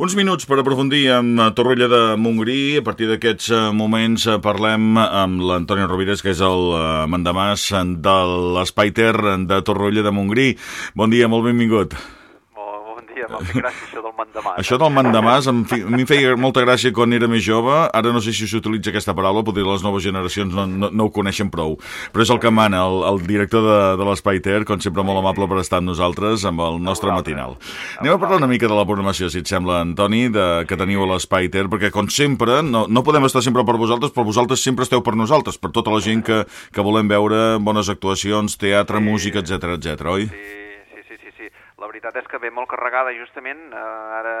Uns minuts per aprofundir en Torroella de Montgrí. A partir d'aquests eh, moments eh, parlem amb l'Antonio Rovires, que és el eh, mandamàs de l'Espai Ter de Torroella de Montgrí. Bon dia, molt benvingut. Dia, m'ha fet gràcia això del mandamàs. Això del mandamàs, a mi em feia molta gràcia quan era més jove, ara no sé si s'utilitza aquesta paraula, potser les noves generacions no, no, no ho coneixen prou, però és el que mana, el, el director de, de l'Espai Ter, com sempre molt amable per estar amb nosaltres, amb el nostre matinal. Anem a parlar una mica de la programació, si et sembla, Antoni, de, que teniu a l'Espai Ter, perquè com sempre, no, no podem estar sempre per vosaltres, però vosaltres sempre esteu per nosaltres, per tota la gent que, que volem veure bones actuacions, teatre, música, etc etc, oi? Sí. La veritat és que ve molt carregada, justament, eh, ara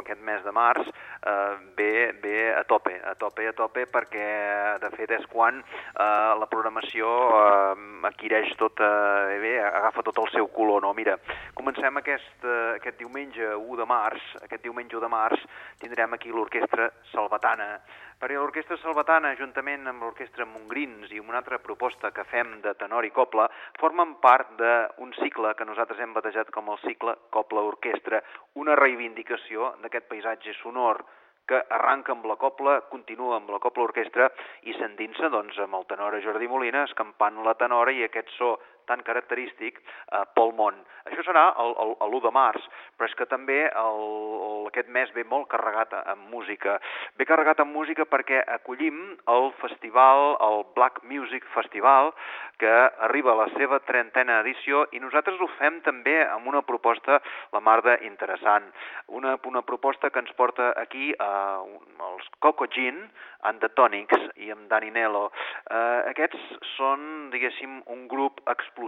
aquest mes de març, eh, ve, ve a tope, a tope, a tope, perquè de fet és quan eh, la programació eh, adquireix tot, eh, bé, agafa tot el seu color, no? Mira, comencem aquest, eh, aquest diumenge 1 de març, aquest diumenge 1 de març tindrem aquí l'orquestra Salvatana, perquè l'Orquestra Salvatana, juntament amb l'Orquestra Mongrins i amb una altra proposta que fem de tenor i copla, formen part d'un cicle que nosaltres hem batejat com el cicle Copla-Orquestra, una reivindicació d'aquest paisatge sonor que arranca amb la copla, continua amb la copla orquestra i s'endinsa doncs, amb el tenor Jordi Molina escampant la tenora i aquest so tan característic eh, pel món. Això serà el, el, el 1 de març, però és que també el, el, aquest mes ve molt carregat amb música. Ve carregat amb música perquè acollim el festival, el Black Music Festival, que arriba a la seva trentena edició i nosaltres ho fem també amb una proposta la mar de interessant. Una, una proposta que ens porta aquí uh, els Coco Gin and the Tonics i amb Dani Nelo. Uh, aquests són, diguéssim, un grup explosiu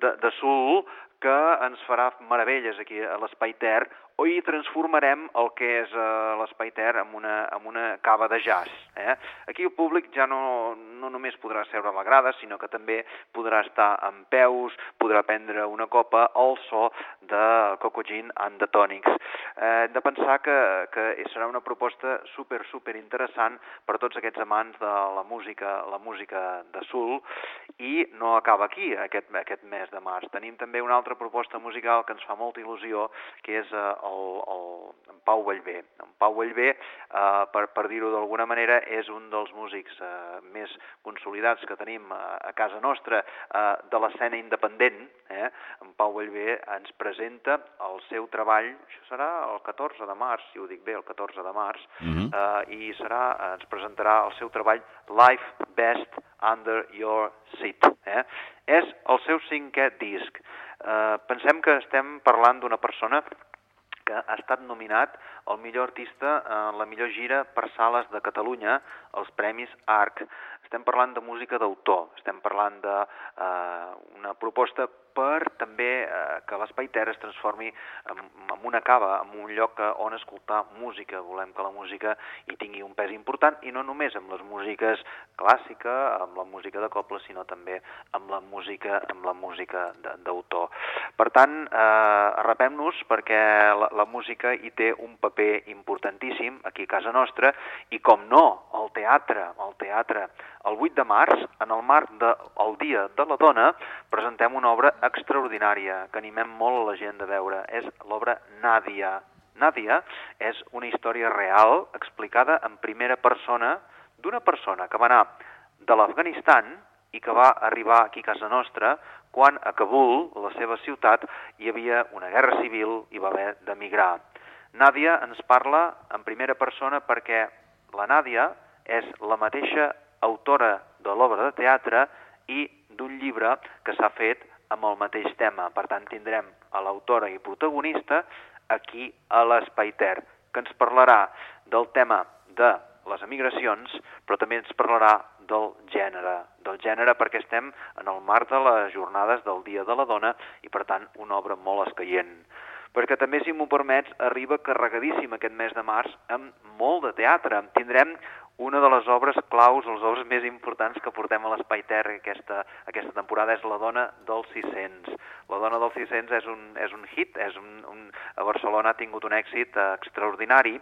de, de sul que ens farà meravelles aquí a l'Espai Ter, hi transformarem el que és uh, l'Espai Ter en una, en una cava de jazz. Eh? Aquí el públic ja no, no només podrà seure a la grada, sinó que també podrà estar en peus, podrà prendre una copa al so de Coco Gin and the Tonics. Eh, hem de pensar que, que serà una proposta super, super interessant per tots aquests amants de la música, la música de Sul, i no acaba aquí, aquest, aquest mes de març. Tenim també una altra proposta musical que ens fa molta il·lusió, que és eh, el, el, en Pau Vallvé. En Pau Vallvé, eh, per, per dir-ho d'alguna manera, és un dels músics eh, més consolidats que tenim a, a casa nostra eh, de l'escena independent. Eh? En Pau Vallvé ens presenta el seu treball, això serà el 14 de març, si ho dic bé, el 14 de març, Mhm. eh, i serà, ens presentarà el seu treball Life Best Under Your Seat. Eh? És el seu cinquè disc. Eh, pensem que estem parlant d'una persona que ha estat nominat el millor artista en la millor gira per sales de Catalunya, els Premis ARC. Estem parlant de música d'autor, estem parlant d'una eh, proposta per també eh, que l'Espai Ter es transformi en, en una cava, en un lloc on escoltar música. Volem que la música hi tingui un pes important i no només amb les músiques clàssica, amb la música de coble, sinó també amb la música amb la música d'autor. Per tant, eh, arrepem-nos perquè la, la música hi té un paper importantíssim aquí a casa nostra i com no, el teatre, el teatre. El 8 de març, en el marc del de, Dia de la Dona, presentem una obra extraordinària que animem molt a la gent de veure. És l'obra Nàdia. Nàdia és una història real explicada en primera persona d'una persona que va anar de l'Afganistan i que va arribar aquí a casa nostra quan a Kabul, la seva ciutat, hi havia una guerra civil i va haver d'emigrar. Nàdia ens parla en primera persona perquè la Nàdia és la mateixa autora de l'obra de teatre i d'un llibre que s'ha fet amb el mateix tema. Per tant, tindrem a l'autora i protagonista aquí a l'Espai Ter, que ens parlarà del tema de les emigracions, però també ens parlarà del gènere, del gènere perquè estem en el marc de les jornades del Dia de la Dona i, per tant, una obra molt escaient. Perquè també, si m'ho permets, arriba carregadíssim aquest mes de març amb molt de teatre. Tindrem una de les obres claus, les obres més importants que portem a l'Espai Terra aquesta, aquesta temporada és La dona dels 600. La dona dels 600 és un, és un hit, és un, un, a Barcelona ha tingut un èxit eh, extraordinari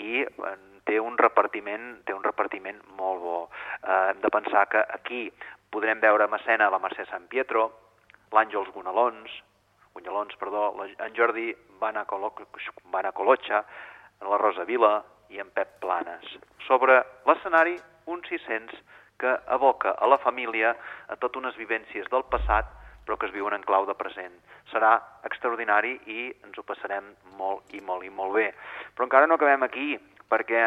i eh, té un repartiment, té un repartiment molt bo. Eh, hem de pensar que aquí podrem veure en escena la Mercè Sant Pietro, l'Àngels Gonalons, Gunyalons, perdó, en Jordi Banacolotxa, en la Rosa Vila i en Pep Planes. Sobre l'escenari, un 600 que evoca a la família a tot unes vivències del passat però que es viuen en clau de present. Serà extraordinari i ens ho passarem molt i molt i molt bé. Però encara no acabem aquí, perquè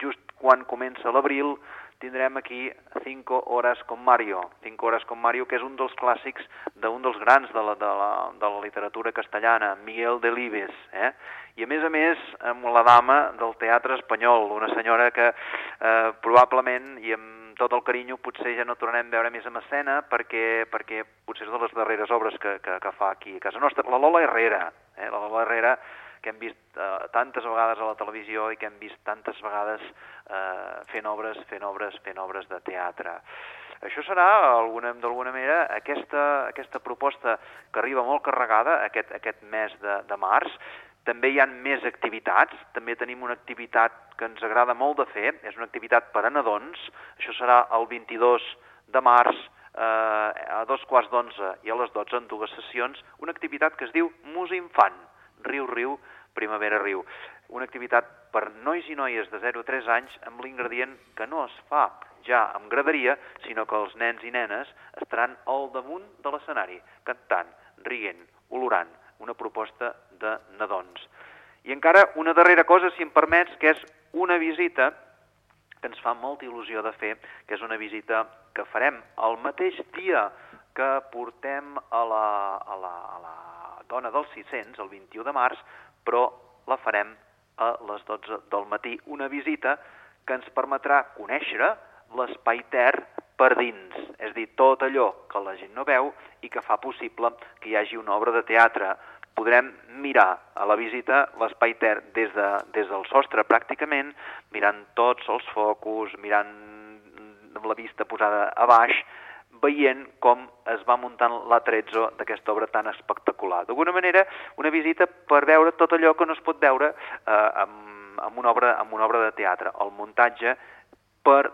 just quan comença l'abril tindrem aquí Cinco Horas con Mario. Cinco Horas con Mario, que és un dels clàssics d'un dels grans de la, de, la, de la literatura castellana, Miguel Delibes. Eh? I a més a més, amb la dama del teatre espanyol, una senyora que eh, probablement, i amb tot el carinyo, potser ja no tornarem a veure més en escena, perquè, perquè potser és de les darreres obres que, que, que fa aquí a casa nostra. La Lola Herrera, eh? la Lola Herrera, que hem vist eh, tantes vegades a la televisió i que hem vist tantes vegades eh, fent obres, fent obres, fent obres de teatre. Això serà, d'alguna manera, aquesta, aquesta proposta que arriba molt carregada aquest, aquest mes de, de març. També hi ha més activitats, també tenim una activitat que ens agrada molt de fer, és una activitat per a nadons, això serà el 22 de març, eh, a dos quarts d'onze i a les 12 en dues sessions, una activitat que es diu Musa Infant, Riu Riu, Primavera Riu. Una activitat per nois i noies de 0 a 3 anys amb l'ingredient que no es fa ja amb graderia, sinó que els nens i nenes estaran al damunt de l'escenari, cantant, rient, olorant, una proposta de nadons. I encara una darrera cosa, si em permets, que és una visita que ens fa molta il·lusió de fer, que és una visita que farem el mateix dia que portem a la, a la, a la dona dels 600, el 21 de març, però la farem a les 12 del matí. Una visita que ens permetrà conèixer l'espai ter per dins, és a dir, tot allò que la gent no veu i que fa possible que hi hagi una obra de teatre. Podrem mirar a la visita l'espai ter des, de, des del sostre pràcticament, mirant tots els focus, mirant amb la vista posada a baix, veient com es va muntant l'atrezzo d'aquesta obra tan espectacular. D'alguna manera, una visita per veure tot allò que no es pot veure eh, amb, amb, una obra, amb una obra de teatre, el muntatge, per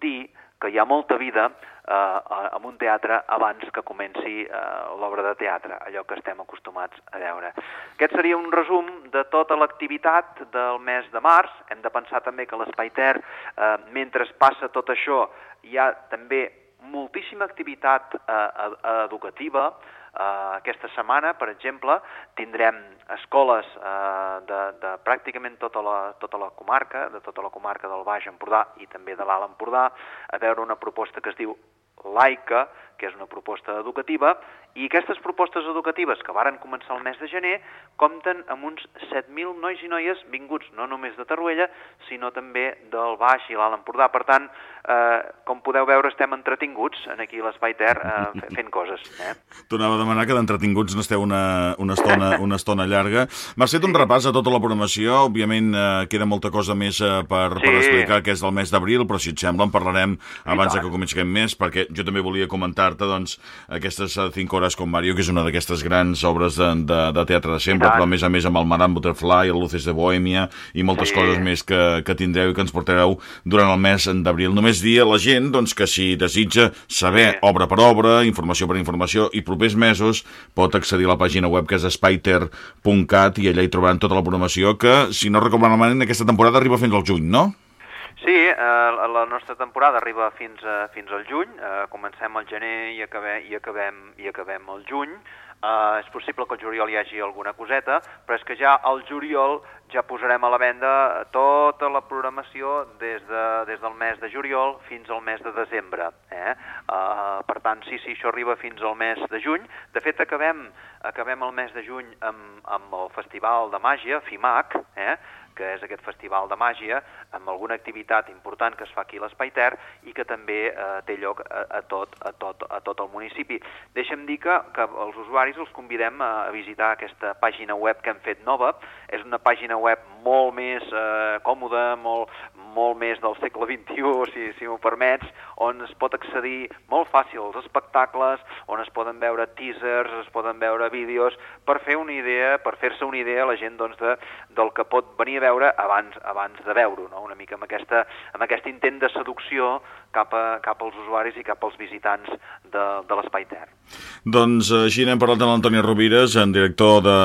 dir que hi ha molta vida eh, en un teatre abans que comenci eh, l'obra de teatre, allò que estem acostumats a veure. Aquest seria un resum de tota l'activitat del mes de març. Hem de pensar també que l'Espai Ter, eh, mentre passa tot això, hi ha també moltíssima activitat eh, educativa. Eh, aquesta setmana, per exemple, tindrem escoles eh, de, de pràcticament tota la, tota la comarca, de tota la comarca del Baix Empordà i també de l'Alt Empordà, a veure una proposta que es diu laica, que és una proposta educativa, i aquestes propostes educatives que varen començar el mes de gener compten amb uns 7.000 nois i noies vinguts no només de Tarruella, sinó també del Baix i l'Alt Empordà. Per tant, eh, com podeu veure, estem entretinguts en aquí a l'Espai Ter eh, fent coses. Eh? Tornava a demanar que d'entretinguts n'esteu una, una, estona, una estona llarga. M'has fet un repàs a tota la programació, òbviament eh, queda molta cosa més eh, per, sí. per explicar que és del mes d'abril, però si et sembla en parlarem abans que comenci aquest mes, perquè jo també volia comentar-te doncs, aquestes 5 eh, hores com Mario, que és una d'aquestes grans obres de, de, de teatre de sempre, però a més a més amb el Madame Butterfly, el Luces de Bohèmia i moltes sí. coses més que, que tindreu i que ens portareu durant el mes d'abril. Només dir a la gent doncs, que si desitja saber sí. obra per obra, informació per informació i propers mesos pot accedir a la pàgina web que és spider.cat i allà hi trobaran tota la programació que, si no recordo malament, aquesta temporada arriba fins al juny, no? Sí, eh, la nostra temporada arriba fins, a, fins al juny, eh, comencem al gener i, acabem, i, acabem, i acabem al juny. Eh, és possible que al juliol hi hagi alguna coseta, però és que ja al juliol ja posarem a la venda tota la programació des, de, des del mes de juliol fins al mes de desembre. Eh? Uh, per tant, sí, sí, això arriba fins al mes de juny. De fet, acabem, acabem el mes de juny amb, amb el Festival de Màgia, FIMAC, eh? Que és aquest festival de màgia, amb alguna activitat important que es fa aquí a l'Espai Ter i que també eh, té lloc a, a, tot, a, tot, a tot el municipi. Deixa'm dir que, que els usuaris els convidem a, visitar aquesta pàgina web que hem fet nova. És una pàgina web molt més eh, còmoda, molt, molt més del segle XXI, si, si m'ho permets, on es pot accedir molt fàcil als espectacles, on es poden veure teasers, es poden veure vídeos, per fer una idea, per fer-se una idea la gent doncs, de, del que pot venir a veure abans abans de veure-ho, no? una mica amb, aquesta, amb aquest intent de seducció cap, a, cap als usuaris i cap als visitants de, de l'Espai Ter. Doncs així n'hem parlat amb l'Antoni Rovires, en director de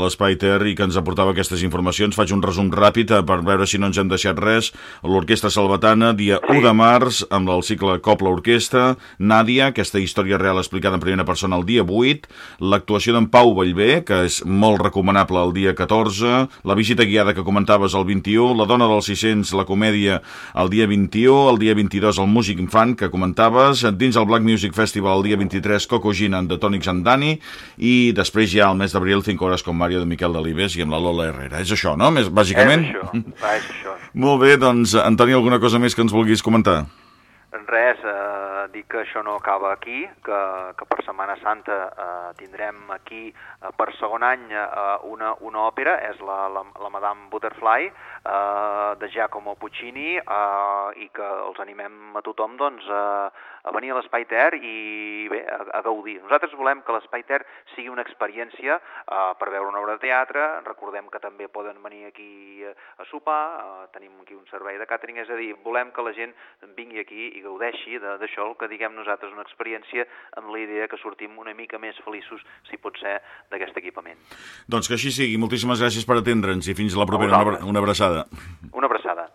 l'Espai Ter, i que ens aportava aquestes informacions. Faig un resum ràpid eh, per veure si no ens hem deixat res. L'Orquestra Salvatana, dia sí. 1 de març, amb el cicle Copla Orquestra, Nàdia, aquesta història real explicada en primera persona el dia 8, l'actuació d'en Pau Vallvé, que és molt recomanable el dia 14, la visita guiada que comentaves el 21, la dona dels 600, la comèdia el dia 21, el dia 22 el músic infant que comentaves, dins el Black Music Festival el dia 23 Coco Gina de Tònics and Dani i després ja al mes d'abril 5 hores com Mario de Miquel Delibes i amb la Lola Herrera. És això, no? Més, bàsicament? És això, va, és això. Molt bé, doncs, Antoni, alguna cosa més que ens vulguis comentar? Res, eh, dir que això no acaba aquí, que, que per Setmana Santa eh, tindrem aquí eh, per segon any eh, una, una òpera, és la, la, la Madame Butterfly, eh, de Giacomo Puccini, eh, i que els animem a tothom doncs, eh, a venir a l'Espai Ter i bé, a, a gaudir. Nosaltres volem que l'Espai Ter sigui una experiència eh, per veure una obra de teatre, recordem que també poden venir aquí a sopar, eh, tenim aquí un servei de càtering, és a dir, volem que la gent vingui aquí i gaudeixi d'això, el que diguem nosaltres una experiència amb la idea que sortim una mica més feliços, si pot ser, d'aquest equipament. Doncs que així sigui. Moltíssimes gràcies per atendre'ns i fins la propera. Una, una abraçada. Una abraçada.